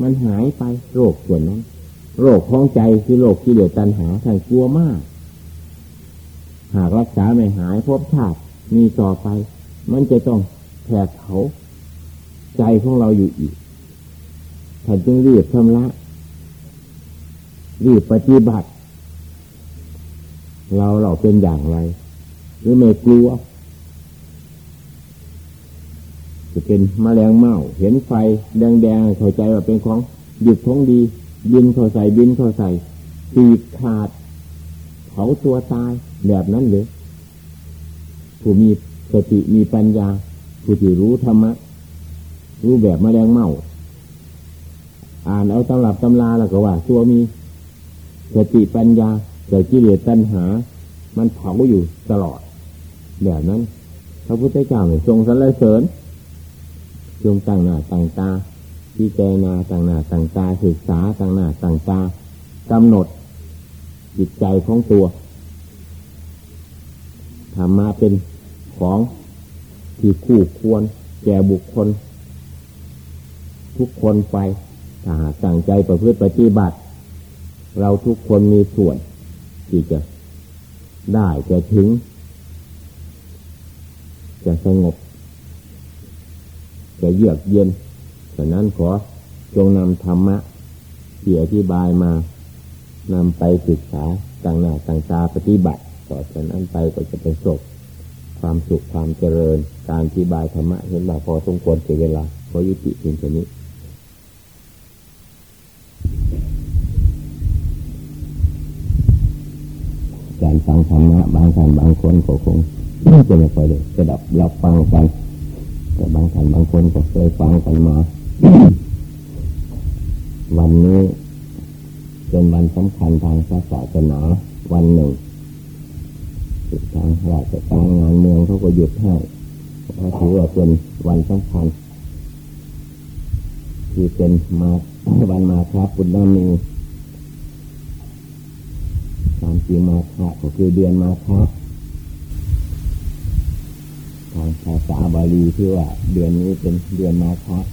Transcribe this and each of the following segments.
มันหายไปโรคส่วนนั้น โรคของใจคือโรคที่เดือดตันหาท่านกลัวมาก หากรักษาไม่หายพบชาติมีต่อไป มันจะต้องแผดเผาใจของเราอยู่อีกท่านจึงรีบชำระรีบปฏิบัติ เราเราเป็นอย่างไร หรือไม่กลัว จะเป็นมแมลงเม่าเห็นไฟแดงๆเข้าใจว่าเป็นของหยุดท้องดี บินเข้าใส่บินเข้าใส่ตีขาดเผาตัวตายแบบนั้นเลยผู้มีสติมีปัญญาผู้ที่รู้ธรรมะรู้แบบมแมลงเม่าอ่านเอาตำรับตำราแล้วก็ว่า ตัวมีสติปัญญาแต่กิเลสตัณหา มันเผาอยู่ตลอด แบบนั้นพระพุทธเจ้าเนี่ยทรงสรรเสริญ จงตั้งหน้าตั้งตาพิจารณาตั้งหน้าตั้งตาศึกษาตั้งหน้าตั้งตากำหนด จิตใจของตัวทำมาเป็นของที่คู่ควร แก่บุคคล ทุกคนไปถ้าหากตั้งใจประพฤติปฏิบัติ เราทุกคนมีส่วน ที่จะได้จะถึง จะสงบ จะเยือกเย็นฉะนั้นขอจงนำธรรมะที่อธิบายมานำไปศึกษาต่างหน้าต่างตาปฏิบัติต่อจากนั้นไปก็จะเป็นสุขความสุขความเจริญ การอธิบายธรรมะเห็นว่าพอสมควรเสียเวลาขอยุติเพียงแค่นี้การฟังธรรมะบางท่านบางคนก็คงจะไม่ค่อยเลยจะดับรับฟังกัน แต่บางท่านบางคนก็เคยฟังกันมา วันนี้เป็นวันสำคัญทางศาสนาวันหนึ่งทางราชการงานเมืองเขาก็หยุดให้เพราะถือว่าเป็นวันสำคัญที่เป็นมาวันมาครับปุณณมีตามจริงมาครับก็คือเดือนมาครับางภาษาบาลีที่ว่า เดือนนี้เป็นเดือนมาครับ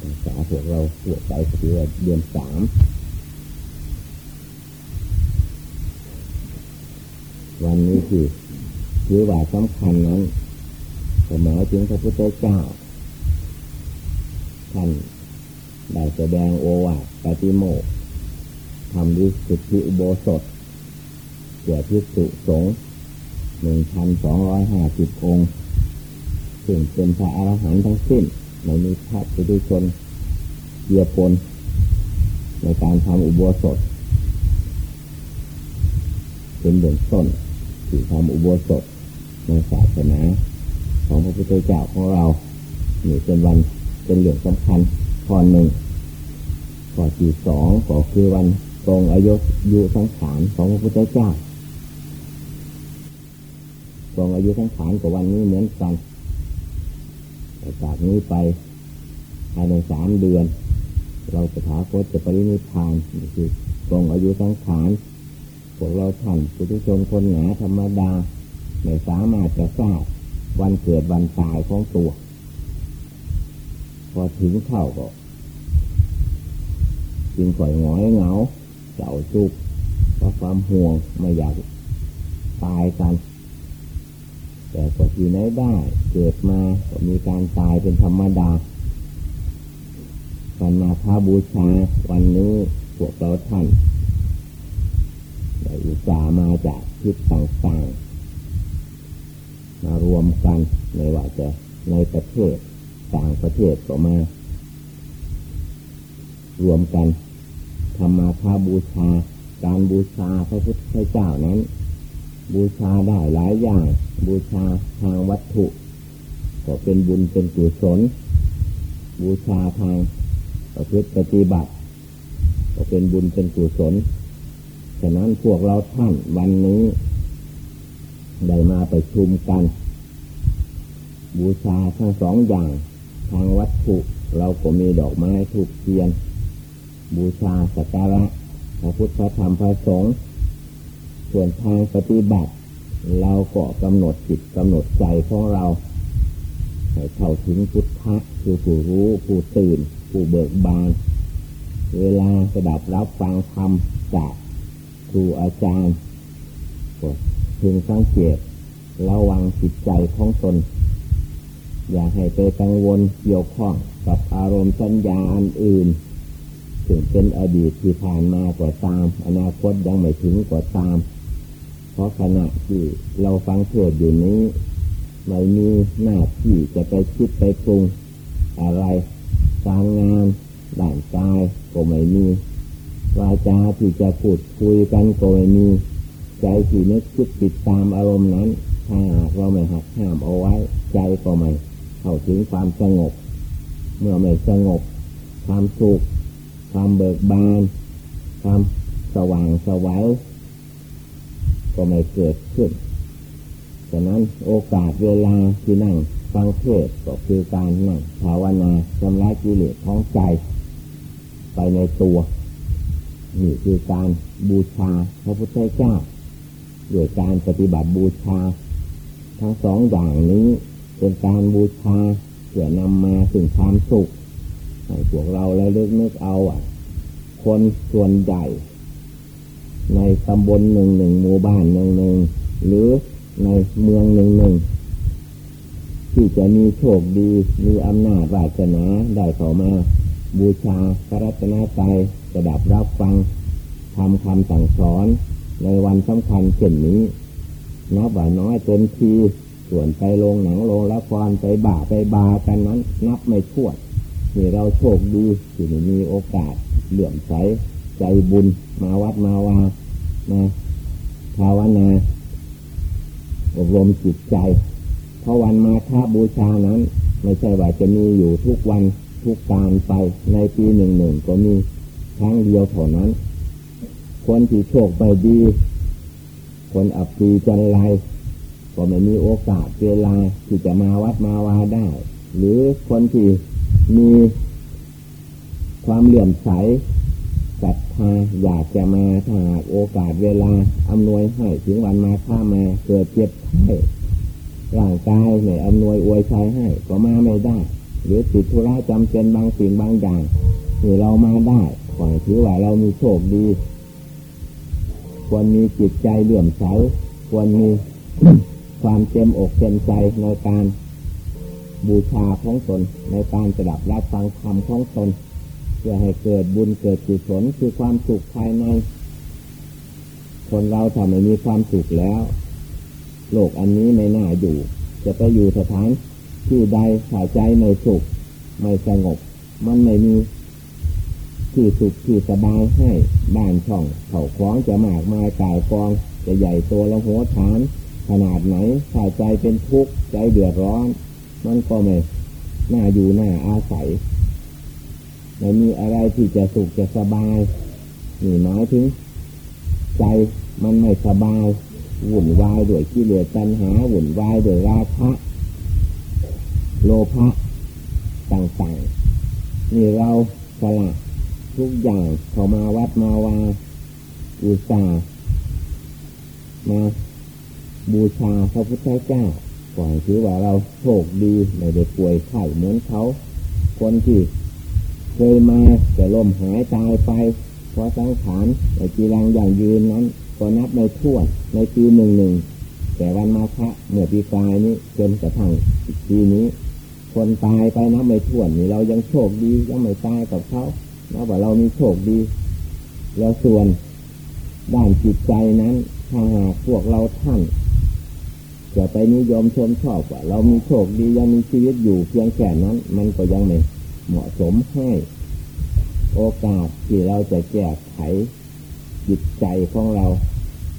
ภาษาพวกเราพวกไปคือว่าเดือนสามวันนี้คือถือว่าสำคัญนั้นหมายถึงพระพุทธเจ้าท่านได้แสดงโอวาทปฏิโมกทำด้วยสุทธิอุโบสถ เกี่ยวพิสุสงหนึ่งพันสองร้อยห้าสิบองค์ซึ่งเป็นพระอรหันต์ทั้งสิ้นไม่มีพระปุถุชนเกียวปนในการทำอุโบสถ เป็นเบื้องต้นที่ทำอุโบสถในศาสนาของพระพุทธเจ้าของเรานี่เป็นวันเป็นเรื่องสำคัญข้อหนึ่งข้อที่สองก็คือวันตรงอายุยุสังขารของพระพุทธเจ้า ตรงอายุสังขารกับวันนี้เหมือนกันจากนี้ไปภายในสามเดือน เราจะถาคตจะปรินิพานนี่คือตรงอายุสังขารพวกเราท่านปุถุชนคนหนาธรรมดาไม่สามารถจะทราบวันเกิดวันตายของตัว พอถึงเข้าก็จึงปล่อยหงอยเหงาเจ้าจุกเพราะความห่วงไม่อยากตายกัน แต่ก็ที่ไหนได้เกิดมาก็มีการตายเป็นธรรมดาวันมาพาบูชาวันนี้พวกเราท่านได้อุตส่าห์มาจากทิศต่างๆ มารวมกันในว่าจะในประเทศต่างประเทศก็มา รวมกันธรรมาคาบูชา การบูชาพระพุทธเจ้านั้น บูชาได้หลายอย่าง บูชาทางวัตถุ ก็เป็นบุญเป็นกุศลบูชาทางประพฤติปฏิบัติ ก็เป็นบุญเป็นกุศลฉะนั้นพวกเราท่านวันนี้ ได้มาไปชุมกัน บูชาทั้งสองอย่าง ทางวัตถุเราก็มีดอกไม้ถูกเทียน บูชาสักการะพระพุทธธรรมพระสงฆ์ ส่วนทางปฏิบัติ เราก็กำหนดจิตกำหนดใจของเราให้ให้เข้าถึงพุทธะคือผู้รู้ผู้ตื่น ผู้เบิกบาน เวลาสดับรับฟังธรรมจากครูอาจารย์ก็พึงสังเกตระวังจิตใจของตน อย่าให้ไปกังวลเกี่ยวข้องกับอารมณ์สัญญาอันอื่น ถึงเป็นอดีตที่ผ่านมากว่าตาม อนาคตยังไม่ถึงกว่าตาม เพราะขณะที่เราฟังเทศอยู่นี้ ไม่มีหน้าที่จะไปคิดไปปรุงอะไรการงานด่านกายก็ไม่มีวาจาที่จะพูดคุยกันก็ไม่มีใจที่นึกคิดติดตามอารมณ์นั้น ถ้าเราไม่หักห้ามเอาไว้ ใจก็ไม่เข้าถึงความสงบ เมื่อไม่สงบ ความสุข ความเบิกบาน ความสว่างสวัย ก็ไม่เกิดขึ้นฉะนั้นโอกาสเวลาที่นั่งฟังเทศก็คือการนั่งภาวนาชำระกิเลสของใจ ไปในตัวนี่คือการบูชาพระพุทธเจ้าด้วยการปฏิบัติบูชา ทั้งสองอย่างนี้เป็นการบูชาเพื่อนำมาถึงความสุขให้พวกเราแล้วเลือกนึกเอาอะ คนส่วนใหญ่ ในตำบลหนึ่งหนึ่งหมู่บ้านหนึ่งหนึ่งหรือในเมืองหนึ่งหนึ่งที่จะมีโชคดีมีอำนาจวาสนาได้เข้ามา บูชาพระรัตนตรัยระดับรับฟังทำคำสั่งสอน ในวันสำคัญเช่นนี้ นับว่าน้อยเต็มทีส่วนไปลงหนังลงละครไปบ่าไปบากันนั้น นับไม่ถ้วนนี่เราโชคดีที่มีโอกาสเหลื่อมใส ใจบุญมาวัดมาวามาภาวนาอบรมจิตใจ เพราะวันมาฆบูชานั้น ไม่ใช่ว่าจะมีอยู่ทุกวันทุกการไปในปีหนึ่งหนึ่งก็มีครั้งเดียวเท่านั้น คนที่โชคไปดี คนอับปีจันไรก็ไม่มีโอกาสเวลาที่จะมาวัดมาวาได้ หรือคนที่มีความเหลื่อมใส ศรัทธาอยากจะมาถ้าหากโอกาสเวลาอำนวยให้ถึงวันมาข้ามาเกิดเจ็บไข้ร่างกายเนี่ยอำนวยอวยชัยให้ก็มาไม่ได้ หรือติดธุระจำเป็นบางสิ่งบางอย่างที่เรามาได้ขอถือว่าเรามีโชคดี ควรมีจิตใจเลื่อมใสควรมีความเต็มอกเต็มใจในการบูชาของตนในการจะดับรับฟังธรรมของตน พื่อให้เกิดบุญเกิดกุศลคือความสุขภายใน คนเราถ้าไม่มีความสุขแล้ว โลกอันนี้ไม่น่าอยู่ จะไปอยู่สถานที่ใดขายใจไม่สุข ไม่สงบ มันไม่มีที่สุขที่สบายให้บ้านช่องเขาคล้องจะมากมายกายกอง จะใหญ่ตัวละหัวฐาน ขนาดไหนขายใจเป็นทุกข์ใจเดือดร้อน มันก็ไม่น่าอยู่น่าอาศัย ไม่มีอะไรที่จะสุขจะสบายนี่หมายถึง ใจมันไม่สบายวุ่นวายด้วยกิเลสตัณหาวุ่นวายด้วยราคะโลภะต่างๆนี่เราสละทุกอย่างเข้ามาวัดมาวาอุตสามาบูชาพระพุทธเจ้าก่อนถือว่าเราโชคดีไม่ได้ป่วยไข้เหมือนเขา คนที่ เคยมาแต่ลมหายตายไป เพราะสังขารในจีรังอย่างยืนนั้นก็นับในทั่วในปีหนึ่งหนึ่งแต่วันมาฆะเมื่อปีกายนี้จนกระทั่งปีนี้ คนตายไปนับไม่ทั่วนี่เรายังโชคดียังไม่ตายกับเขานับว่าเรามีโชคดี แล้วส่วนด้านจิตใจนั้นถ้าหากพวกเราท่านจะไปนิยมชมชอบว่าเรามีโชคดียังมีชีวิตอยู่เพียงแค่นั้น มันก็ยังไม่ เหมาะสมให้ โอกาสที่เราจะแก้ไขจิตใจของเรา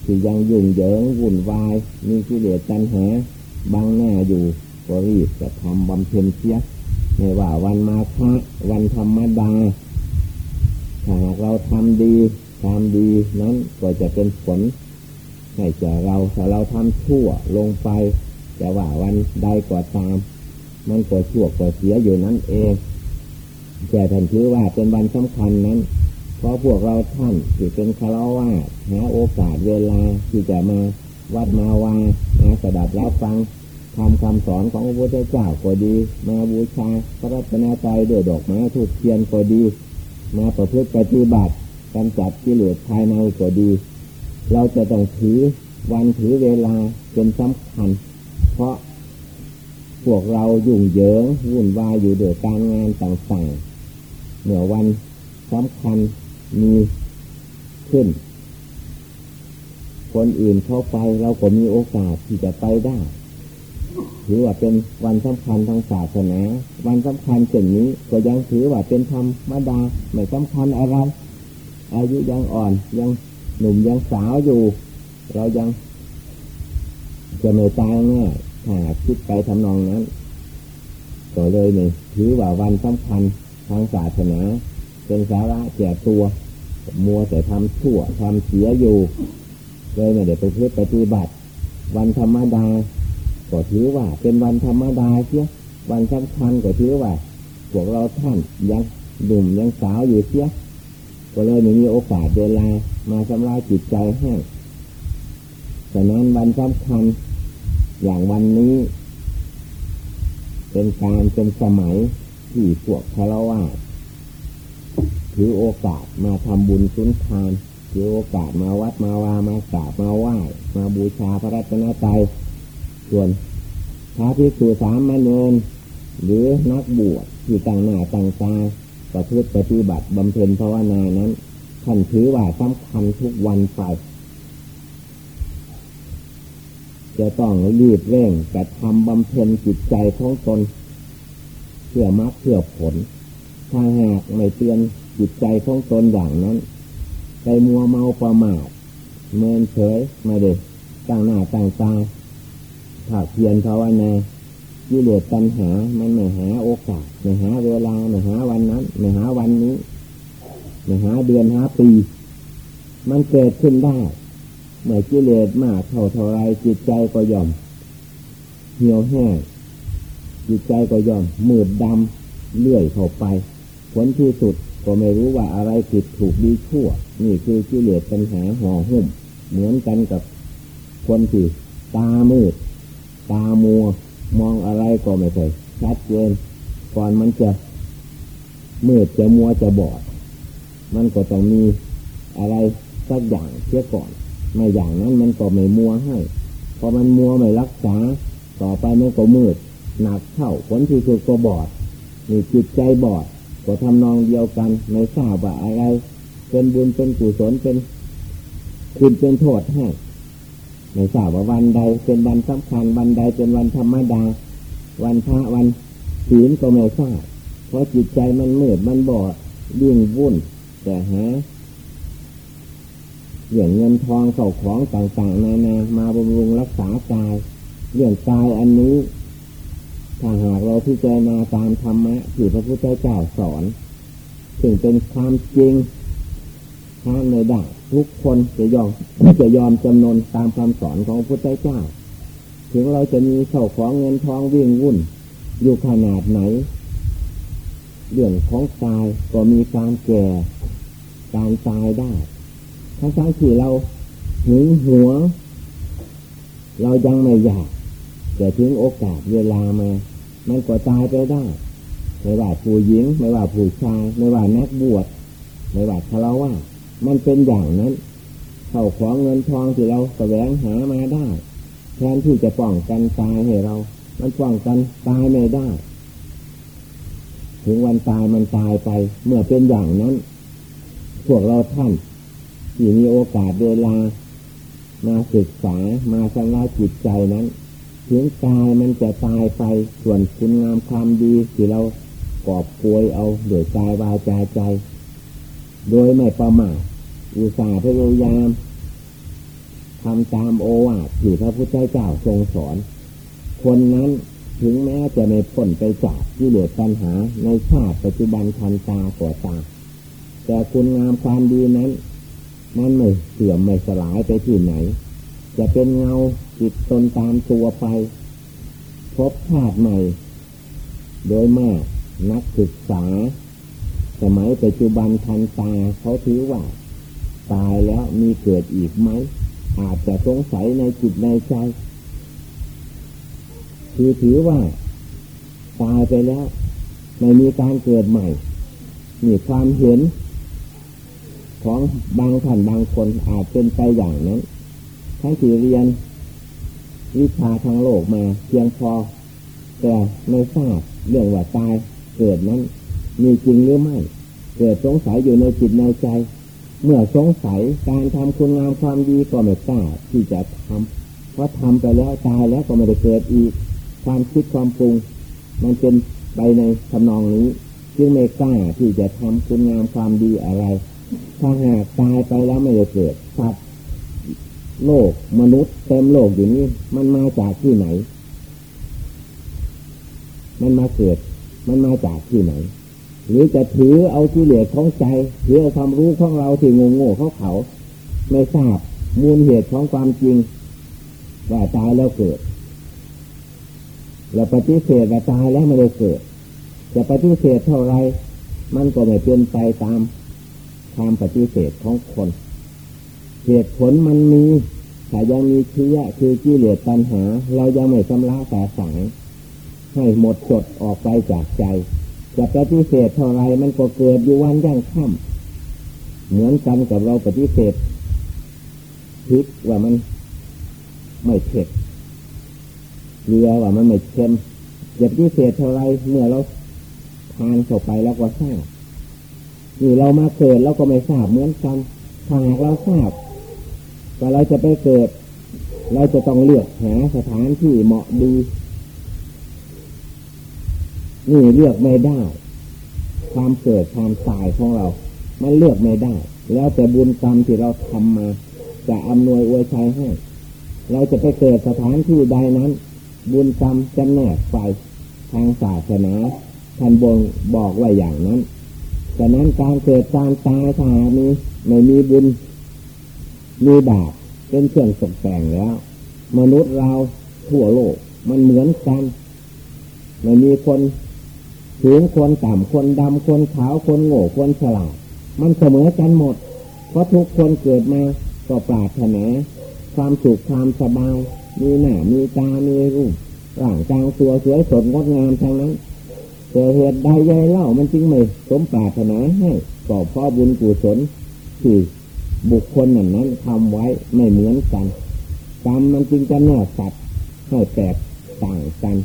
ที่ยังยุ่งเหยิงวุ่นวาย มีกิเลสตัณหาบังหน้าอยู่ก็รีบจะทำบำเพ็ญเสียไม่ว่าวันมาฆะวันธรรมดาถ้าเราทำดีทำดีนั้นก็จะเป็นผลให้แก่เราถ้าเราทำชั่วลงไปจะว่าวันใดก็ตาม มันก็ชั่วก็เสียอยู่นั่นเอง แต่ท่านถือว่าเป็นวันสำคัญนั้น เพราะพวกเราท่านที่เป็นคารวะหาโอกาสเวลาที่จะมาวัดมาวามาสดับรับฟังทำคำสอนของพระพุทธเจ้าก็ดี มาบูชาพระรัตนตรัยด้วยดอกไม้ทูกเทียนก็ดี มาประพฤติปฏิบัติกำจัดกิเลสภายในก็ดี เราจะต้องถือวันถือเวลาเป็นสำคัญ เพราะ พวกเรายุ่งเหยิงวุ่นวายอยู่เดือการงานต่างๆเหนือวันสำคัญมีขึ้น คนอื่นเข้าไปเราก็มีโอกาสที่จะไปได้ถือว่าเป็นวันสำคัญทางศาสนา วันสำคัญเช่นนี้ก็ยังถือว่าเป็นธรรมดาไม่สำคัญอะไร อายุยังอ่อนยังหนุ่มยังสาวอยู่ เรายังจะไม่ตายง่าย ถ้าคิดไปทำนองนั้นก็เลยนี่ถือว่าวันสำคัญทางศาสนาเป็นสาระแก่ตัว มัวแต่ทำชั่วทำเสียอยู่เลยไม่ได้ไปเพื่อปฏิบัติ วันธรรมดา ก็ถือว่า เป็นวันธรรมดาเสียวันสำคัญก็ถือว่าพวกเราท่านยังดุ่มยังสาวอยู่เสียก็เลยไม่มีโอกาสเวลามาชำระจิตใจให้แต่นั้นวันสำคัญ อย่างวันนี้ เป็นการเป็นสมัยที่พวกคารวะถือโอกาสมาทำบุญสุนทานถือโอกาสมาวัดมาวามากราบมาไหว้มาบูชาพระรัตนตรัยส่วนพระภิกษุสามมเณรหรือนักบวชที่ต่างหน้าต่างตาประพฤติปฏิบัติบำเพ็ญภาวนานั้นท่านถือว่าสำคัญทุกวันไป จะต้องรีบเร่งกระทำบำเพ็ญจิตใจของตนเพื่อมรรคเพื่อผล ถ้าหากไม่เตือนจิตใจของตนอย่างนั้นใจมัวเมาประมาทเมินเฉยไม่ได้ตั้งหน้าตั้งตาถ้าเพียรภาวนาี่เลอตัณหา มันไม่หาโอกาสไม่หาเวลาไม่หาวันนั้นไม่หาวันนี้ไม่หาเดือนหาปี มันเกิดขึ้นได้ เมื่อกิเลสมากเท่าเท่าไรจิตใจก็ย่อม เหี่ยวแห้งจิตใจก็ย่อมมืดดำเลื่อยเข้าไป ผลที่สุดก็ไม่รู้ว่าอะไรผิดถูกดีชั่ว นี่คือกิเลสปัญหาห่อหุ้ม เหมือนกันกับคนที่ตามืด ตามัว มองอะไรก็ไม่เคยชัดเจนก่อนมันจะมืดจะมัวจะบอด มันก็ต้องมีอะไรสักอย่างเสียก่อน ไม่อย่างนั้นมันก็ไม่มัวให้พอมันมัวไม่รักษา ต่อไปมันก็มืด หนักเข้าผลที่สุดก็บอดมีจิตใจบอดก็ทำนองเดียวกันไม่ทราบว่าอะไร เป็นบุญเป็นกุศลเป็นคุณเป็นโทษให้ไม่ทราบว่าวันใดเป็นวันสำคัญวันใดเป็นวันธรรมดา วันพระวันศีลก็ไม่ทราบเพราะจิตใจมันมืดมันบอดดิ่งวุ่นแต่หา เรื่องเงินทองเข่าของต่างๆ นานามาบำรุงรักษากาย เรื่องกายอันนี้ถ้าหากเราพิจารณาตามธรรมะที่พระพุทธเจ้าสอนถึงเป็นความจริงทางในได้ทุกคนจะยอมจะยอมจำนนตามคำสอนของพระพุทธเจ้า ถึงเราจะมีเข่าของเงินทองวิ่งวุ่น อยู่ขนาดไหน เรื่องของตายก็มีการแก่ การตายได้ ทั้งทั้งที่เราหึงหัวเรายังไม่อยากแต่ถึงโอกาสเวลามา มันก็ตายไปได้ ไม่ว่าผู้หญิง ไม่ว่าผู้ชาย ไม่ว่านักบวช ไม่ว่าคารวะมันเป็นอย่างนั้น เข้าของเงินทองที่เราแสวงหามาได้ แทนที่จะป้องกันตายให้เรา มันป้องกันตายไม่ได้ ถึงวันตายมันตายไป เมื่อเป็นอย่างนั้น พวกเราท่าน ที่มีโอกาสเวลา มาศึกษามาสร้างจิตใจนั้นถึงตายมันจะตายไปส่วนคุณงามความดีที่เรากอบปวยเอาโดยกายวาจาใจ โดยไม่ประมาทอุตส่าห์พยายามทำตามโอวาทที่พระพุทธเจ้าทรงสอน คนนั้นถึงแม้จะไม่พ้นไปจากที่เหลือปัญหาในชาติปัจจุบันทันตาก่อตา แต่คุณงามความดีนั้น มันไม่เสื่อมไม่สลายไปที่ไหน จะเป็นเงาจิตตนตามตัวไป พบชาติใหม่ โดยมากนักศึกษา สมัยปัจจุบันทันตาเขาถือว่า ตายแล้วมีเกิดอีกไหม อาจจะสงสัยในจิตในใจ คือถือว่า ตายไปแล้ว ไม่มีการเกิดใหม่ มีความเห็น ของบางท่านบางคนอาจเป็นไปอย่างนั้นทั้งที่เรียนวิชาทางโลกมาเพียงพอ แต่ไม่ทราบเรื่องว่าตายเกิดนั้น มีจริงหรือไม่ เกิดสงสัยอยู่ในจิตในใจ เมื่อสงสัยการทำคุณงามความดีก็ไม่กล้าที่จะทำเพราะทำไปแล้วตายแล้วก็ไม่ได้เกิดอีก ความคิดความปรุง มันเป็นไปในทำนองนี้ จึงไม่กล้าที่จะทำคุณงามความดีอะไร ถ้าหากตายไปแล้วไม่ได้เกิดสัตว์โลกมนุษย์เต็มโลกอยู่นี้มันมาจากที่ไหน มันมาเกิด มันมาจากที่ไหน หรือจะถือเอากิเลสของใจถือเอาความรู้ของเราที่งงโง่เขาเขา ไม่ทราบมูลเหตุของความจริง ว่าตายแล้วเกิดแล้วปฏิเสธว่าตายแล้วไม่ได้เกิด จะปฏิเสธเท่าไร มันก็ไม่เป็นไปตาม ความปฏิเสธของคน เหตุผลมันมีแต่ยังมีเชื้อคือกิเลสปัญหา เรายังไม่ชำระแต่สายให้หมดจดออกไปจากใจ จะปฏิเสธเท่าไรมันก็เกิดอยู่วันย่างค่ำเหมือนกันกับเราปฏิเสธพิษว่ามันไม่เผ็ดเรือว่ามันไม่เค็มจะปฏิเสธเท่าไรเมื่อเราทานเข้าไปแล้วก็ทราบ นี่เรามาเกิดเราก็ไม่ทราบเหมือนกันถ้าหากเราทราบว่าเราจะไปเกิด เราจะต้องเลือกหาสถานที่เหมาะดีนี่เลือกไม่ได้ ความเกิดความตายของเรา มันเลือกไม่ได้ แล้วแต่บุญกรรมที่เราทำมา จะอำนวยอวยชัยให้ เราจะไปเกิดสถานที่ใดนั้น บุญกรรมจะแนกไปทางศาสนาท่านบงบอกไว้อย่างนั้น แต่นั้นการเกิดการตายถ้ามีไม่มีบุญมีบาปเป็นเครื่องตกแต่งแล้ว มนุษย์เราทั่วโลกมันเหมือนกันไม่มีคนสูงคนต่ำคนดำคนขาวคนโง่คนฉลาดมันเสมอกันหมด เพราะทุกคนเกิดมาก็ปราถนาความสุขความสบาย มีหน้ามีตา มีรูปร่างกายตัวสวยสดงดงามทั้งนั้น แต่เหตุใดยายเล่ามันจึงไม่สมปรารถนาให้ก็เพราะบุญกุศลที่บุคคลนั้นนั้นทำไว้ไม่เหมือนกันกรรมมันจึงจะแน่สัตว์ให้แตกต่างกัน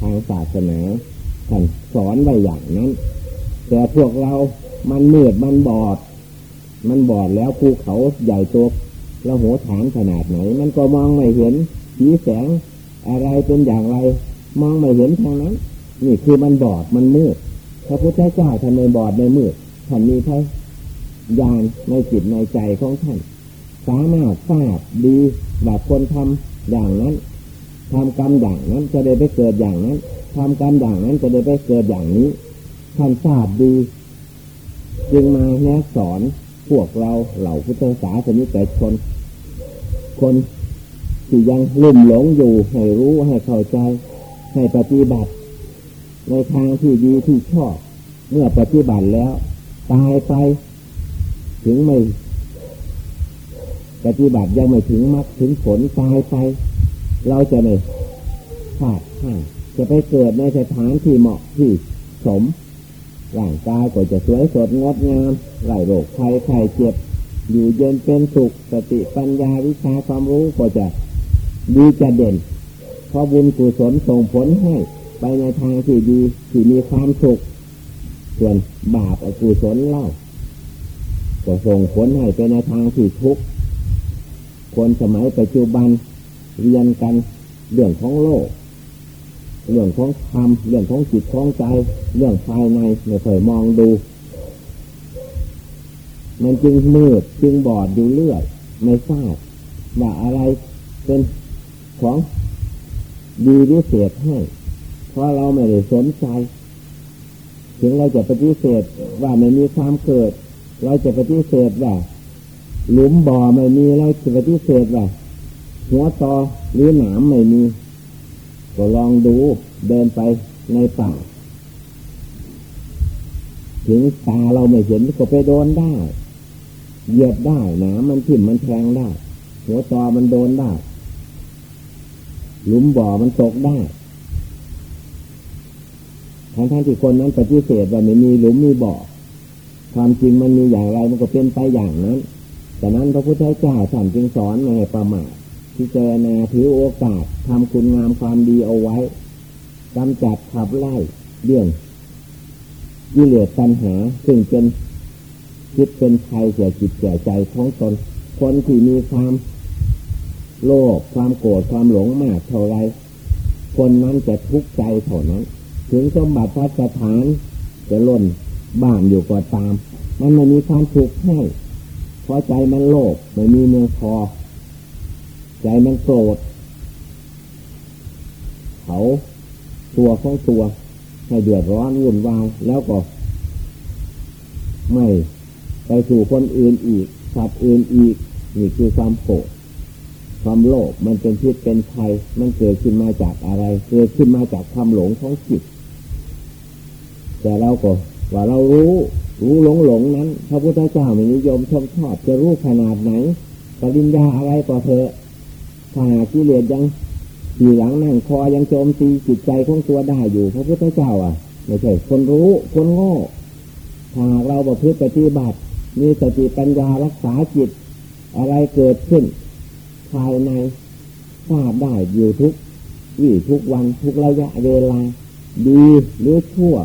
ทางศาสนาท่านสอนไว้อย่างนั้น แต่พวกเรามันมืดมันบอด มันบอดแล้วภูเขาใหญ่โตแล้วหัวฐานขนาดไหน มันก็มองไม่เห็นสีแสงอะไรเป็นอย่างไร มองไม่เห็นทางนั้น นี่คือมันบอดมันมืดพระพุทธเจ้าท่านไม่บอดไม่มืดท่านมีพระญาณในจิตในใจของท่านสามารถทราบดีว่าคนทำอย่างนั้นทำกรรมอย่างนั้นจะได้ไปเกิดอย่างนั้นทำกรรมอย่างนั้นจะได้ไปเกิดอย่างนี้ท่านทราบดี จึงมาแนะสอนพวกเราเหล่าพุทธศาสนิกชน คนที่ยังลุ่มหลงอยู่ให้รู้ให้เข้าใจ ให้ปฏิบัติ ในทางที่ดีที่ชอบ เมื่อปฏิบัติแล้ว ตายไป ถึงไม่ ปฏิบัติยังไม่ถึงมรรคถึงผลตายไป เราจะไม่พลาดพลาดจะไปเกิดในสถานที่เหมาะที่สมร่างกายก็จะสวยสดงดงามไร้โรคภัยไข้เจ็บ อยู่เย็นเป็นสุขสติปัญญาวิชาความรู้ก็จะดีจะเด่นเพราะบุญกุศลส่งผลให้ ไปในทางที่ดีที่มีความสุขส่วนบาปอกุศลเล่าก็ส่งผลให้ไปในทางที่ทุกข์คนสมัยปัจจุบันเรียนกันเรื่องของโลก เรื่องของธรรมเรื่องของจิตของใจ เรื่องภายในไม่เคยมองดู มันจึงมืดจึงบอดอยู่เรื่อย ไม่ทราบว่าอะไรเป็นของดีวิเศษให้ เพราะเราไม่ได้สนใจ ถึงเราจะปฏิเสธว่าไม่มีความเกิด เราจะปฏิเสธว่าหลุมบ่อไม่มีเราจะปฏิเสธว่าหัวตอหรือหนามไม่มี ก็ลองดูเดินไปในป่าถึงตาเราไม่เห็นก็ไปโดนได้เหยียบได้หนามมันทิ่มมันแทงได้ หัวตอมันโดนได้หลุมบ่อมันตกได้ ทั้งท่านที่คนนั้นปฏิเสธว่าไม่มีหลุมมีบ่อความจริงมันมีอย่างไรมันก็เป็นไปอย่างนั้นแต่นั้นพระพุทธเจ้าท่านจึงสอนไม่ให้ประมาทที่เจนาถือโอกาสทำคุณงามความดีเอาไว้กำจัดขับไล่เรื่องยิ่เลสตัณหา ซึ่งเป็นคิดเป็นภัยเสียจิตเสียใจของตนคนที่มีความโลภความโกรธความหลงมากเท่าไรคนนั้นจะทุกข์ใจเท่านั้น ถึงสมบัติพระสถานจะล่นบ้านอยู่ก็ตาม มันไม่มีความสุขให้เพราะใจมันโลภไม่มีเมืองพอ ใจมันโกรธเขาตัวของตัวให้เดือดร้อนวุ่นวายแล้วก็ ไม่ไปสู่คนอื่นอีกสัตว์อื่นอีกนี่คือความโกรธความโลภมันเป็นพิษเป็นภัยมันเกิดขึ้นมาจากอะไร เกิดขึ้นมาจากความหลงของจิต แต่เราก็ว่าเรารู้รู้หลงหลงนั้น พระพุทธเจ้าไม่นิยมชมชอบจะรู้ขนาดไหนปริญญาอะไรก็เถอะถ้ากิเลสยังขี่หลังนั่งคอยังโจมตีจิตใจของตัวได้อยู่ พระพุทธเจ้าอะไม่ใช่คนรู้คนโง่ถ้าเราประพฤติปฏิบัติ มีสติปัญญารักษาจิต อะไรเกิดขึ้น ภายในทราบได้อยู่ทุกวี่ทุกวันทุกระยะเวลา ดีหรือชั่ว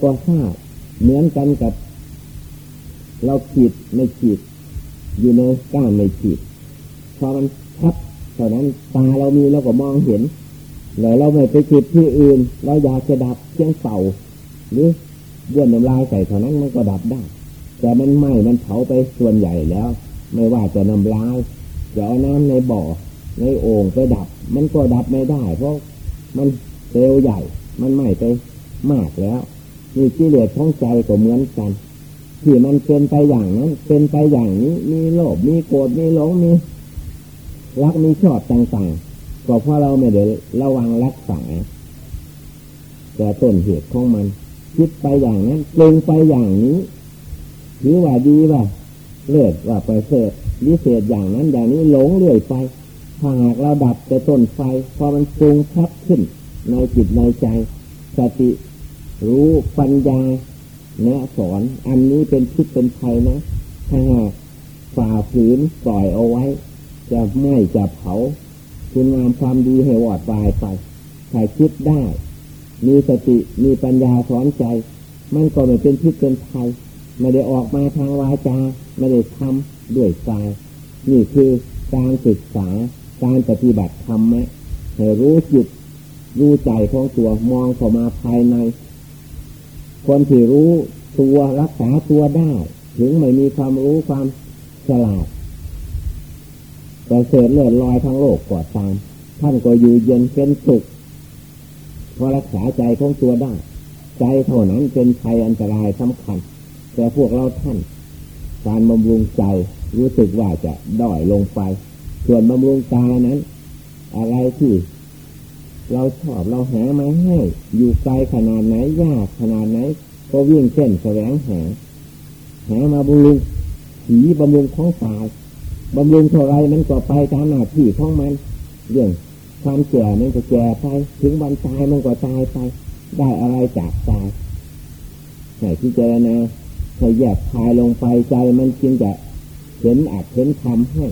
ก็ทราเหมือนกันกับ เราขีดไม่ขีด อยู่ในก้านไม่ขีดพอมันทับเท่านั้นตาเรามีเราก็มองเห็นแล้วเราไม่ไปขีดที่อื่น เราอยากจะดับเชียงเป่า หรือเยื่อน้ำลายใส่เท่านั้นมันก็ดับได้ แต่มันไหม้มันเผาไปส่วนใหญ่แล้ว ไม่ว่าจะน้ำลายจะเอาน้ำในบ่อ ในโอ่งไปดับ มันก็ดับไม่ได้ เพราะมันเร็วใหญ่ มันไหม้ไปมากแล้ว มีกิเลสของใจก็เหมือนกัน ที่มันเป็นไปอย่างนั้น เป็นไปอย่างนี้ มีโลภมีโกรธมีหลงมีรักมีชอบต่างๆก็เพราะเราไม่ได้ระวังรักษาแต่ต้นเหตุของมัน คิดไปอย่างนั้นปรุงไปอย่างนี้หรือว่าดีว่าเลิศว่าไปเสดวิเศษอย่างนั้นอย่างนี้หลงเรื่อยไปถ้าหากเราดับแต่ต้นไฟพอมันปรุงทับขึ้นในจิตในใจสติ รู้ปัญญาแนะสอน อันนี้เป็นพิษเป็นภัยนะ ถ้าหากฝ่าฝืนปล่อยเอาไว้ จะไม่จะเผาคุณงามความดีให้วอดวายไปใครคิดได้ มีสติมีปัญญาสอนใจ มันก็ไม่เป็นพิษเป็นภัยไม่ได้ออกมาทางวาจา ไม่ได้ทำด้วยกายนี่คือการศึกษาการปฏิบัติธรรมะให้รู้จิต รู้ใจของตัวมองเข้ามาภายใน คนที่รู้ตัวรักษาตัวได้ ถึงไม่มีความรู้ความฉลาดแต่เสดเลือดลอยทั้งโลกกอดตาม ท่านก็อยู่เย็นเป็นสุขเพราะรักษาใจของตัวได้ ใจเท่านั้นเป็นภัยอันตรายสำคัญ แต่พวกเราท่าน การบำรุงใจรู้สึกว่าจะด้อยลงไป ส่วนบำรุงตานั้น อะไรที่ เราชอบเราหามาให้ อยู่ไกลขนาดไหนยากขนาดไหน ก็วิ่งเส้นแสวงหาหามาบำรุงผีบำรุงของตายบำรุงเท่าไรมันก็ไปตามหน้าที่ของมัน เรื่องความแก่มันก็แก่ไป ถึงวันตายมันก็ตายไป ได้อะไรจากตายให้พิจารณาให้แยกคายลงไปใจมันจึงจะเห็นอาจเห็นทำให้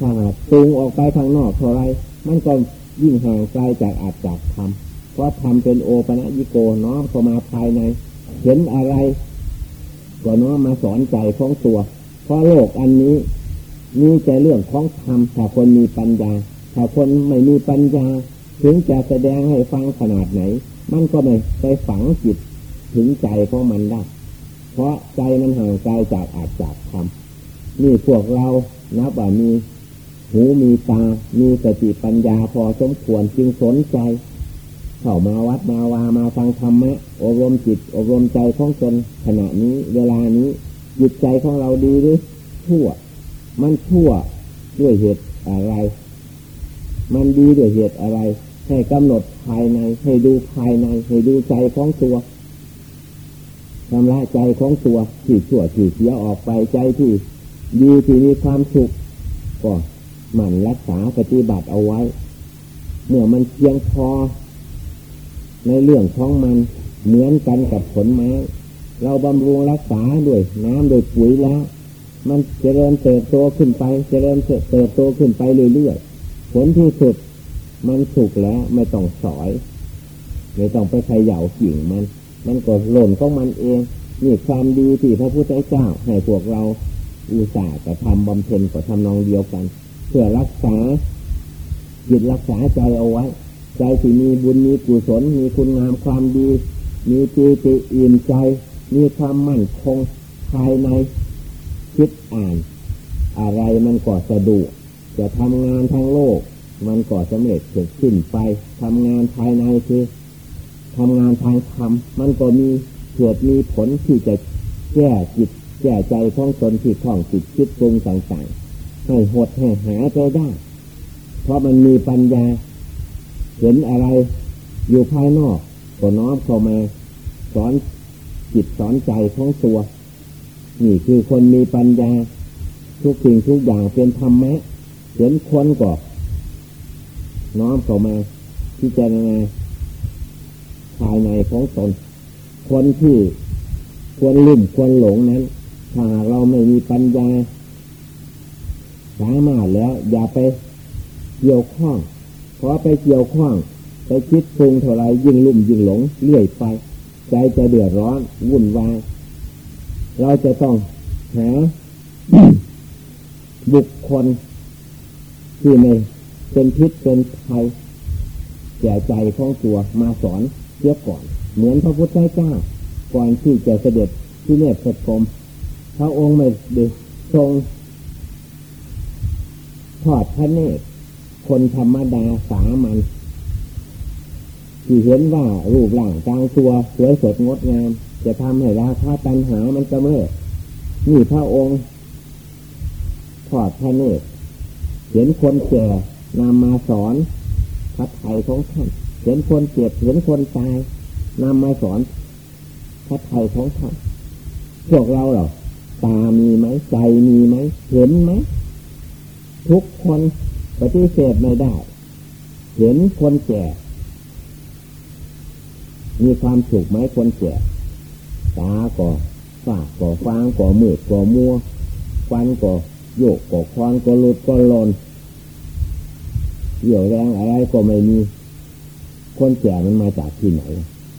ถ้าปรุงออกไปทางนอกเท่าไรมันก็ ยิ่งห่างไกลจากอาจจากธรรมเพราะธรรมเป็นโอปัญิโกน้อมเข้ามาภายใน เห็นอะไร ก็น้อมมาสอนใจของตัว เพราะโลกอันนี้มีแต่เรื่องของธรรมถ้าคนมีปัญญาถ้าคนไม่มีปัญญา ถึงจะแสดงให้ฟังขนาดไหน มันก็ไม่ไปฝังจิตถึงใจของมันได้ เพราะใจมันห่างไกลจากอาจจากธรรมนี่พวกเรานับว่ามี หูมีตา มีสติปัญญาพอสมควรจึงสนใจ เข้ามาวัดมาวามาฟังธรรมะอบรมจิตอบรมใจของตนขณะนี้เวลานี้จิตใจของเราดีหรือชั่ว มันชั่วด้วยเหตุอะไร มันดีด้วยเหตุอะไร ให้กำหนดภายใน ให้ดูภายใน ให้ดูใจของตัวทำละใจของตัวที่ชั่วที่เสียออกไปใจที่ดีที่มีความสุขก็ หมั่นรักษาปฏิบัติเอาไว้ เมื่อมันเพียงพอ ในเรื่องของมันเหมือนกันกับผลไม้เราบำรุงรักษาด้วยน้ำด้วยปุ๋ยแล้ว มันเจริญเติบโตขึ้นไป เจริญเติบโตขึ้นไปเรื่อยๆผลที่สุดมันสุกแล้วไม่ต้องสอย ไม่ต้องไปใครเหย่ากิ่งมัน มันก็หล่นของมันเองนี่ความดีที่พระพุทธเจ้าให้พวกเราอุตส่าห์จะทำบำเพ็ญก็ทำนองเดียวกัน พื่อรักษาจิตรักษาใจเอาไว้ ใจที่มีบุญมีกุศลมีคุณงามความดี มีจีติอิ่มใจ มีความมั่นคงภายในคิดอ่าน อะไรมันก็สะดวกจะทำงานทางโลก มันก็สำเร็จเสร็จสิ้นไปทำงานภายในคือทำงานทางธรรมมันก็มีเกิดมีผลที่จะแก้จิตแก้ใจของตนที่คล่องจิตคิดปรุงต่างๆ ให้หดให้หาใจได้เพราะมันมีปัญญา เห็นอะไรอยู่ภายนอกก็น้อมเข้ามาสอนจิตสอนใจของตัว นี่คือคนมีปัญญา ทุกสิ่งทุกอย่างเป็นธรรมะ เห็นคนก็น้อมเข้ามาที่จะนาภายในของตน คนที่ควรลืมควรหลงนั้น ถ้าเราไม่มีปัญญา สามารถแล้ว อย่าไปเกี่ยวข้องเพราะไปเกี่ยวข้องไปคิดปรุงเท่าไรยิ่งลุ่มยิ่งหลงเลื่อยไป ใจจะเดือดร้อนวุ่นวายเราจะต้องหาบุคคลที่ไม่เป็นพิษเป็นภัยแก่ใจของตัวมาสอนเสียก่อน เหมือนพระพุทธเจ้า ก่อนที่จะเสด็จที่เนตรสกรมพระองค์ไม่ได้ทรง ทอดพระเนตรคนธรรมดาสามัญที่เห็นว่ารูปร่างกลางตัวสวยสดงดงาม จะทำให้ราคาตัญหามันจะเมื่อนี่พระองค์ทอดพระเนตรเห็นคนแก่นำมาสอนพระไทยของท่าน เห็นคนเจ็บเห็นคนตายนำมาสอนพระไทยของท่านพวกเราเหรอตามีไหมใจมีไหมเห็นไหม ทุกคนปฏิเสธไม่ได้ เห็นคนแก่ มีความสุขไหมคนแก่ตาก็ฝากก็ฟางก็มืดก็มัวควันก็โยกก็ควันก็หลุดก็หล่นเหี่ยวแรงอะไรก็ไม่มี คนแก่มันมาจากที่ไหน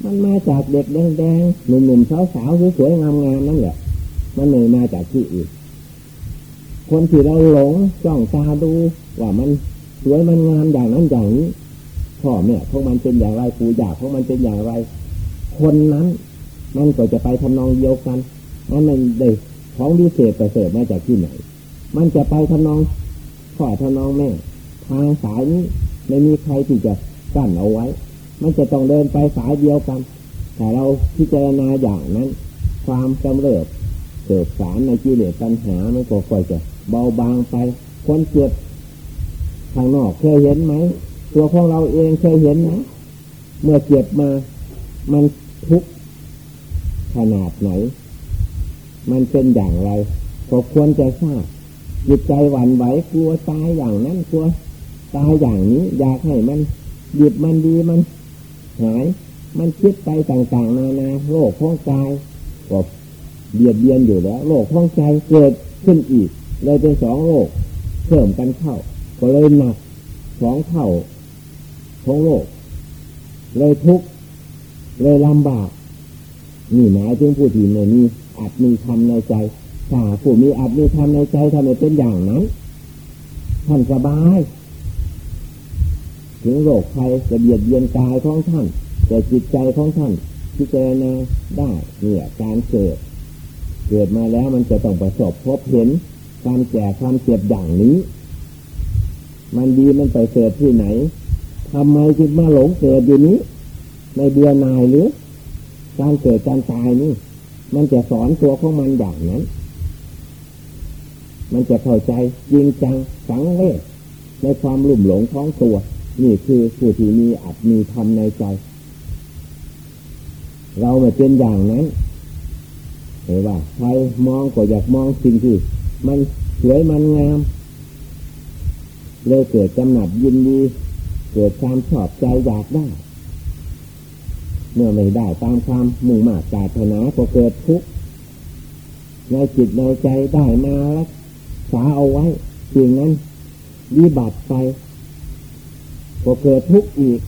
มันมาจากเด็กแดงๆหนุ่มๆสาวๆสวยๆงามๆนั่นแหละ มันไม่มาจากที่อื่น คนที่เราหลงจ้องตาดู ว่ามันสวยมันงามอย่างนั้นอย่างนี้พ่อแม่ของมันเป็นอย่างไรปู่ย่าของมันเป็นอย่างไร คนนั้นมันก็จะไปทำนองเดียวกันมันไม่ได้ของดีเศษประเสริฐมาจากที่ไหน มันจะไปทำนองพ่อทำนองแม่ ทางสายนี้ไม่มีใครที่จะกั้นเอาไว้ มันจะต้องเดินไปสายเดียวกันแต่เราพิจารณาอย่างนั้น ความกำเริบเกิดสารในกิเลสปัญหามันก็ค่อยจะ เบาบางไปคนเจ็บทางนอกเคยเห็นไหม ตัวของเราเองเคยเห็นไหมเมื่อเจ็บมา มันทุกข์ขนาดไหน มันเป็นอย่างไรก็ควรจะทราบจิตใจหวั่นไหวกลัวตายอย่างนั้นกลัวตายอย่างนี้ อยากให้มันหยุดมันดีมันหาย มันคิดไปต่างๆนานาโรคของกายก็เบียดเบียนอยู่แล้วโรคของใจเกิดขึ้นอีก เลยเป็นสองโรคเพิ่มกันเข้า ก็เลยหนักสองเท่าของโรคเลยทุกข์เลยลำบากนี่หมายถึงผู้ที่ไม่มีอาจมีทำในใจถ้าผู้มีอาจมีทำในใจทำไมเป็นอย่างนั้นท่านสบาย ถึงโรคภัยจะเบียดเบียนกายของท่าน แต่จิตใจของท่านที่เจนาได้เนี่ยการเกิด เกิดมาแล้วมันจะต้องประสบพบเห็น ความแก่ความเจ็บอย่างนี้ มันดีมันไปเกิดที่ไหนทำไมจึงมาหลงเกิดอยู่นี้ ในเดือนายหรือ การเกิดการตายนี่ มันจะสอนตัวของมันอย่างนั้น มันจะเข้าใจจริงจังสังเวชในความลุ่มหลงท้องตัว นี่คือผู้ที่มีอัตมีธรรมในใจ เราไม่เป็นอย่างนั้นเห็นว่าใครมองก็อยากมองสิ่งที่ มันสวยมันงาม เลยเกิดจำหนัดยินดีเกิดความชอบใจอยากได้ เมื่อไม่ได้ตามความมุ่งมา่ารถนาก็เกิดทุกข์ในจิตในใจได้มารักษาเอาไว้สิ่งนั้นวิบัติไปก็เกิดทุกข์อีก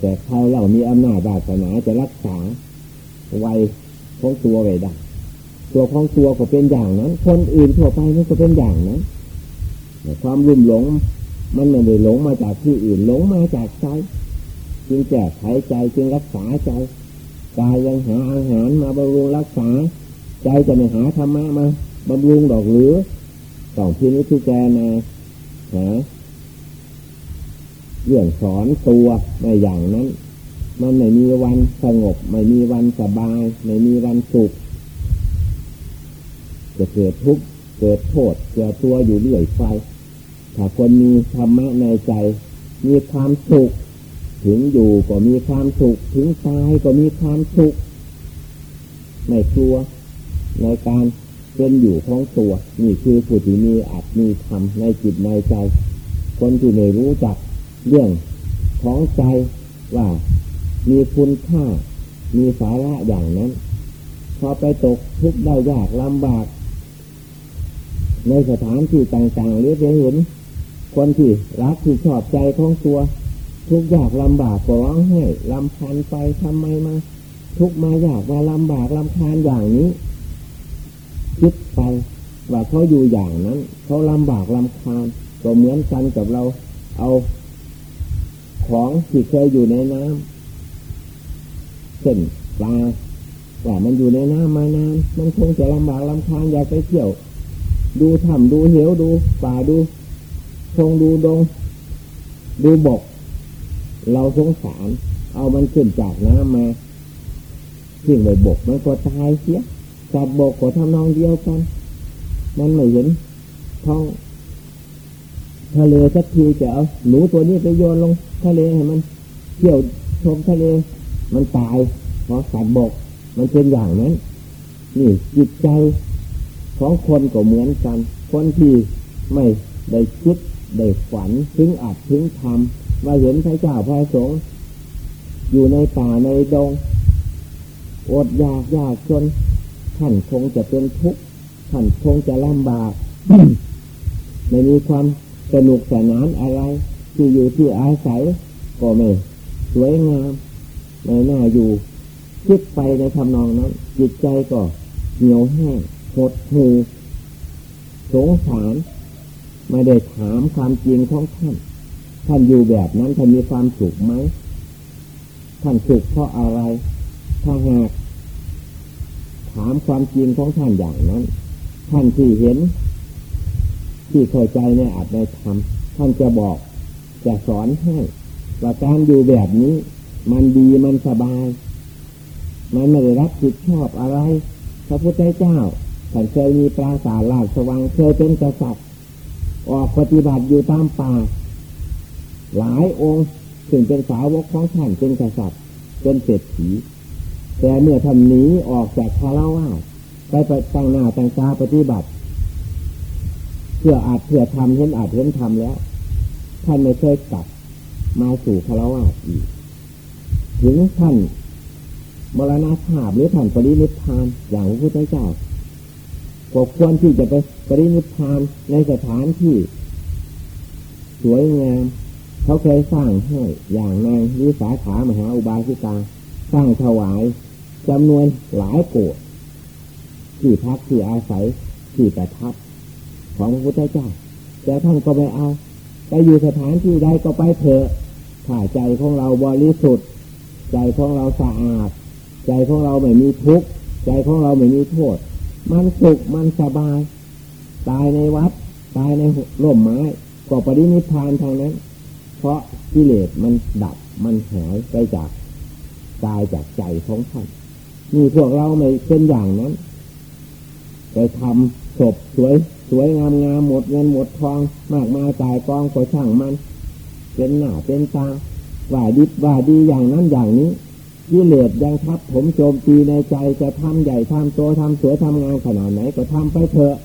แต่ใครเรามีอำนาจบาสนาจะรักษาไว้ของตัวไว้ได้ ตัวของตัวก็เป็นอย่างนั้น คนอื่นทั่วไปนี่ก็เป็นอย่างนั้นความรุ่มหลง มันไม่ได้หลงมาจากที่อื่นหลงมาจากใจจึงแก้ไขใจจึงรักษาใจกายยังหาอาหารมาบำรุงรักษา ใจจะไม่หาธรรมะมาบำรุงดอกหรือต้องพินิจพิจารณาหาเรื่องสอนตัวในอย่างนั้น มันไม่มีวันสงบ ไม่มีวันสบาย ไม่มีวันสุข จะเกิดทุกข์เกิดโทษเกิดตัวอยู่เรื่อยไปถ้าคนมีธรรมะในใจ มีความสุข ถึงอยู่ก็มีความสุข ถึงตายก็มีความสุขไม่กลัวในการเป็นอยู่ของตัว นี่คือผู้ที่มีอัตมีธรรมในจิตในใจ คนที่ไม่รู้จักเรื่องของใจว่ามีคุณค่า มีสาระอย่างนั้น พอไปตกทุกข์ได้ยากลำบาก ในสถานที่ต่างๆหรือจะเห็นคนที่รักที่ชอบใจของตัว ทุกอยากลำบากก็ร้องไห้ลำพันไปทำไมมา ทุกมาอยากมาลำบากลำคาญอย่างนี้ คิดไปว่าเขาอยู่อย่างนั้นเขาลำบากลำคาญก็เหมือนกันกับเราเอาของที่เคยอยู่ในน้ำเส้นปลาแต่มันอยู่ในน้ำมานานมันคงจะลำบากลำคาญอยากไปเที่ยว ดูถ้ำดูเหวดูป่าดูทงดูดง ดูบก เราสงสาร เอามันขึ้นจากน้ำมาทิ้งไว้บกมันก็ตายเสียจับบกก็ทำนองเดียวกัน มันไม่เห็นท้องทะเลสักทีจะเอาหนูตัวนี้ไปโยนลงทะเลให้มันเที่ยวชมทะเล มันตายเพราะสัตว์บก มันเป็นอย่างนั้น นี่จิตใจ ของคนก็เหมือนกัน คนที่ไม่ได้คิดได้ฝันถึงอัดถึงทำว่าเห็นพระเจ้าพระสงฆ์อยู่ในป่าในดงอดอยากยากจนท่านคงจะเป็นทุกข์ท่านคงจะลำบากไม่มีความสนุกสนานอะไร ที่อยู่ที่อาศัยก็ไม่สวยงามไม่น่าอยู่คิดไปในทำนองนั้น จิตใจก็เหนียวแห้ง หดหูสงสารไม่ได้ถามความจริงของท่าน ท่านอยู่แบบนั้นท่านมีความสุขไหมท่านสุขเพราะอะไร ถ้าหากถามความจริงของท่านอย่างนั้น ท่านที่เห็น ที่เข้าใจในอัตในธรรมท่านจะบอกจะสอนให้ว่าการอยู่แบบนี้ มันดีมันสบาย มันไม่ได้รับผิดชอบอะไร พระพุทธเจ้า ท่านเคยมีปราสาทลาดสว่างเคยเป็นกษัตริย์ ออกปฏิบัติอยู่ตามป่า หลายองค์ถึงเป็นสาวกของท่านเป็นกษัตริย์เป็นเศรษฐีแต่เมื่อท่านหนีออกจากคาราวะไปไปตั้งหน้าตั้งตาปฏิบัติ เพื่ออาจเพื่อทำเห็นอาจเห็นทำแล้ว ท่านไม่เคยกลับมาสู่คารวะอีก ถึงท่านมรณภาพหรือท่านปรินิพพานอย่างพระพุทธเจ้า ก็ควรที่จะไปปรินิพพานในสถานที่ สวยงาม เขาเคยสร้างให้อย่างในวิสาขามหาอุบาสิกา สร้างถวายจำนวนหลายโกดที่พักที่อาศัยที่ประทับ ของพระพุทธเจ้าแต่ท่านก็ไม่เอา ไปอยู่สถานที่ใดก็ไปเถอะถ้าใจของเราบริสุทธิ์ ใจของเราสะอาด ใจของเราไม่มีทุกข์ ใจของเราไม่มีโทษ มันสุขมันสบาย ตายในวัด ตายในร่มไม้ก็ปรินิพานทางนั้น เพราะกิเลสมันดับมันหายไปจากกายจากใจของท่านนี่พวกเราไม่เป็นอย่างนั้น ไปทำศพสวย สวยงามงามหมดเงินหมดทอง มากมายจ่ายกองก็ช่างมัน เป็นหน้าเป็นตาว่าดีว่าดีอย่างนั้นอย่างนี้ ยิเลดยังทับผมโจมตีในใจจะทำใหญ่ทำโตทำสวยทำงานขนาดไหนก็ทำไปเถอะ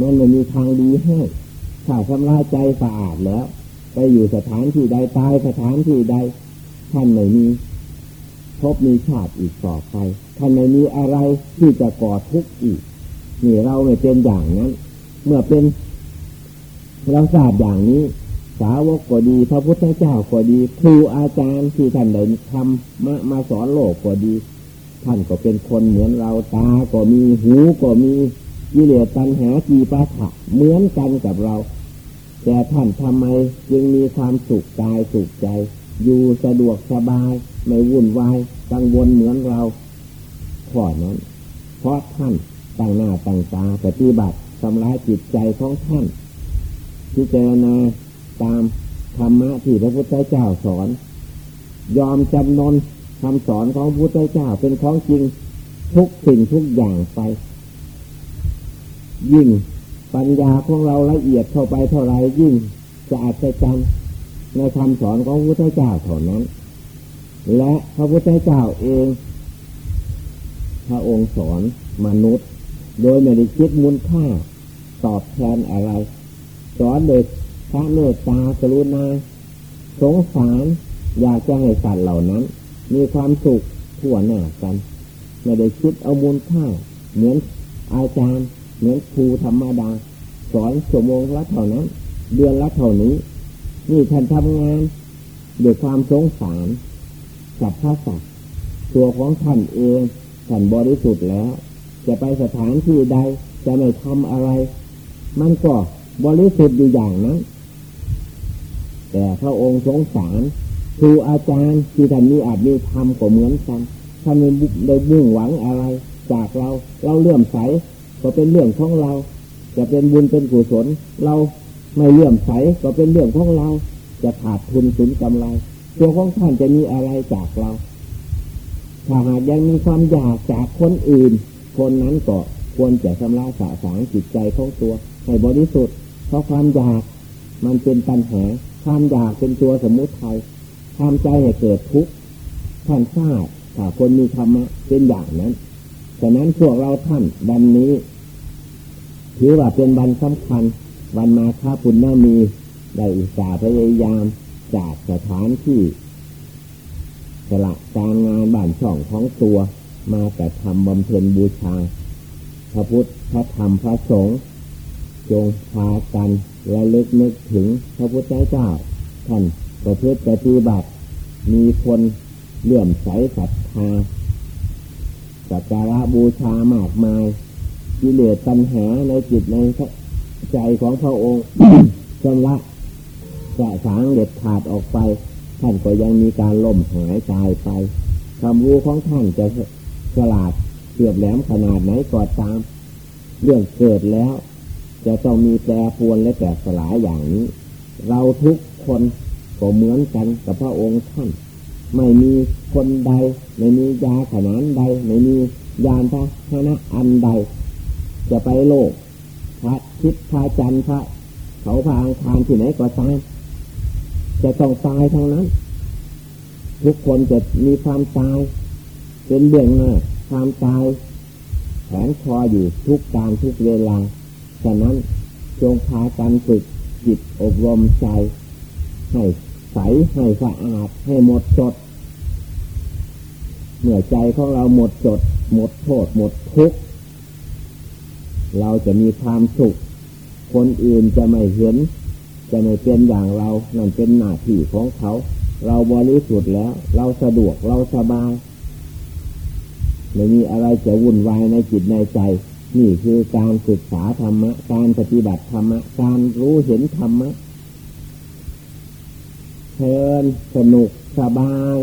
มันไม่มีทางดีให้ถ้าทำลายใจสะอาดแล้ว ไปอยู่สถานที่ใดตายสถานที่ใดทท่านไม่มีพบมีชาติอีกต่อไปท่านไม่มีอะไรที่จะก่อทุกข์อีกนี่เราไม่เป็นอย่างนั้น เมื่อเป็นเราทราบอย่างนี้ สาวกก็ดี พระพุทธเจ้าก็ดีครูอาจารย์ที่ท่านได้ทำมามาสอนโลกก็ดี ท่านก็เป็นคนเหมือนเราตาก็มีหูก็มีกิเลสตัณหาจีปาถะเหมือนกันกับเรา แต่ท่านทำไมจึงมีความสุขกายสุขใจ อยู่สะดวกสบาย ไม่วุ่นวายกังวลเหมือนเราข้อนั้น เพราะท่านตั้งหน้าตั้งตาปฏิบัติทำร้ายจิตใจของท่านพิจารณา ตามธรรมะที่พระพุทธเจ้าสอน ยอมจำนนคำสอนของพระพุทธเจ้าเป็นของจริงทุกสิ่งทุกอย่างไป ยิ่งปัญญาของเราละเอียดเข้าไปเท่าไรยิ่งจะอัศจรรย์ในคำสอนของพระพุทธเจ้าเท่านั้น และพระพุทธเจ้าเอง พระองค์สอนมนุษย์ โดยไม่ได้คิดมูลค่าตอบแทนอะไร สอนเด็กพระเมตตากรุณาสงสารอยากจะให้สัตว์เหล่านั้น มีความสุขทั่วหน้ากัน ไม่ได้คิดเอามูลค่า เหมือนอาจารย์ เหมือนครูธรรมดา สอนชั่วโมงละเท่านั้น เดือนละเท่านี้ นี่ท่านทำงานด้วยความสงสารกับพระสัตว์ตัวของท่านเองท่านบริสุทธิ์แล้ว จะไปสถานที่ใดจะไม่ทำอะไร มันก็บริสุทธิ์อยู่อย่างนั้น แต่พระองค์สงสารครูอาจารย์ที่ท่านมีอาจมีธรรมก็เหมือนกันท่านไม่ได้บุ่งหวังอะไร จากเราเราเลื่อมใสก็เป็นเรื่องของเรา จะเป็นบุญเป็นกุศล เราไม่เลื่อมใสก็เป็นเรื่องของเรา จะขาดทุนสูญกำไรตัวของท่านจะมีอะไรจากเรา ถ้าหากยังมีความอยากจากคนอื่น คนนั้นก็ควรจะชำระสาสางจิตใจของตัว ให้บริสุทธิ์เพราะความอยากมันเป็นปัญหา ความอยากเป็นตัวสมมุติไทยทำใจให้เกิดทุกข์ท่านทราบถ้าคนมีธรรมะเป็นอย่างนั้นฉะนั้นพวกเราท่านดันนี้ถือว่าเป็นวันสำคัญ วันมาฆาปุณณมีได้อุตส่าห์พยายามจากสถานที่สละการงานบ้านช่องของตัวมาแต่ทำบำเพ็ญบูชา พระพุทธพระธรรมพระสงฆ์จงพากัน และลึกนึกถึงพระพุทธเจ้า ท่านประพฤติปฏิบัติมีคนเลื่อมใสศรัทธาสักการะบูชามากมายกิเลสตัณหาในจิตในใจของพระองค์ชำระจะสางเด็ดขาดออกไป ท่านก็ยังมีการล่มหายตายไปความรู้ของท่านจะฉลาดเกือบแหลมขนาดไหนก็ตาม เรื่องเกิดแล้ว จะต้องมีแปรปวนและแตกสลายอย่างนี้ เราทุกคนก็เหมือนกันกับพระองค์ท่าน ไม่มีคนใด ไม่มียาขนานใด ไม่มียานพระชนะอันใด จะไปโลก พระคิดพระจันทร์พระเขาพระอังคารที่ไหนก็ตามจะต้องตายทั้งนั้น ทุกคนจะมีความตาย เป็นเบื้องหน้าความตายแขนคออยู่ทุกการทุกเวลา ฉะนั้นจงพากันฝึกจิตอบรมใจ ให้ใสให้สะอาดให้หมดจด เมื่อใจของเราหมดจด หมดโทษ หมดทุกข์เราจะมีความสุข คนอื่นจะไม่เห็น จะไม่เป็นอย่างเรา นั่นเป็นหน้าที่ของเขา เราบริสุทธิ์แล้ว เราสะดวกเราสบายไม่มีอะไรจะวุ่นวายในจิตในใจ นี่คือการศึกษาธรรมะ การปฏิบัติธรรมะ การรู้เห็นธรรมะเพลินสนุกสบาย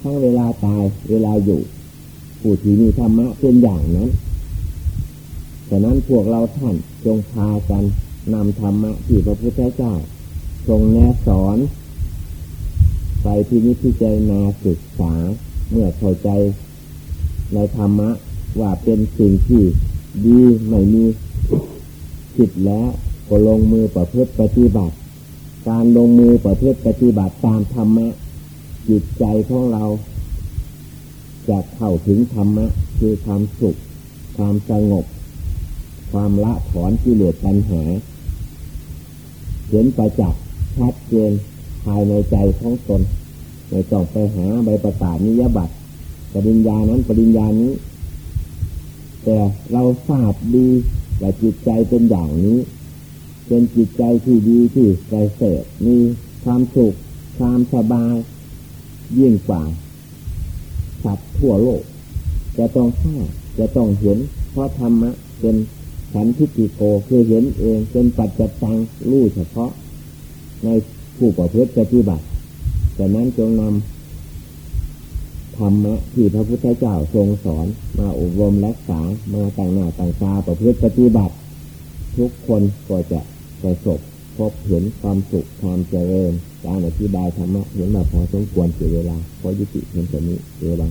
ทั้งเวลาตายเวลาอยู่ผู้ที่มีธรรมะเป็นอย่างนั้นฉะนั้นพวกเราท่านจงพากันนำธรรมะที่พระพุทธเจ้า ทรงแนะสอน ไปที่นิพพิจารณาศึกษาเมื่อเข้าใจในธรรมะ ว่าเป็นสิ่งที่ดีไม่มีผิดแล้วก็ลงมือประพฤติปฏิบัติ การลงมือประพฤติปฏิบัติตามธรรมะ จิตใจของเรา จะเข้าถึงธรรมะ คือความสุข ความสงบ ความละถอนกิเลสปัญหาเห็นประจักษ์ชัดเจนภายในใจของตนไม่ต้องไปหาใบประกาศนิยบัตรปริญญานั้นปริญญานี้ แต่เราทราบดีว่าจิตใจเป็นอย่างนี้ เป็นจิตใจที่ดีที่ใจเสดมีความสุขความสบายยิ่งกว่าสัตว์ทั่วโลก จะต้องทราบจะต้องเห็น เพราะธรรมะเป็นสันทิฏฐิโกคือเห็นเองเป็นปัจจตังรู้เฉพาะ ในผู้ประพฤติปฏิบัติแต่นั้นจงนำ ธรรมะที่พระพุทธเจ้าทรงสอน มาอบรมรักษามาต่างหน้าต่างตาประพฤติปฏิบัติ ทุกคนก็จะประสบพบเห็นความสุขความเจริญ การอธิบายธรรมะเห็นมาพอสมควรเสียเวลาพอยุติเพียงแค่นี้เอวัง